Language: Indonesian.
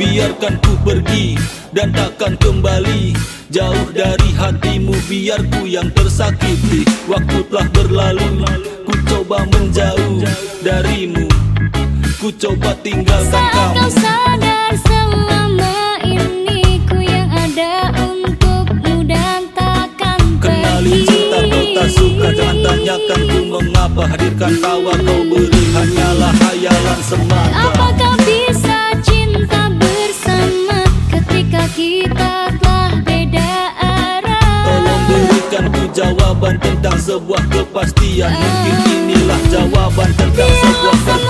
Biarkan ku pergi dan takkan kembali. Jauh dari hatimu biar ku yang tersakiti. Waktu telah berlalu Ku coba menjauh darimu. Ku coba tinggalkan Saat kamu. kau sadar selama ini ku yang ada untukmu dan takkan Kenali cinta kau tak suka Jangan tanyakan ku mengapa. Hadirkan tawa kau beri Hanyalah hayalan semata. Apakah kita telah beda arah. Tolong berikan ku jawaban tentang sebuah kepastian. Mungkin inilah jawaban tentang sebuah Biarlah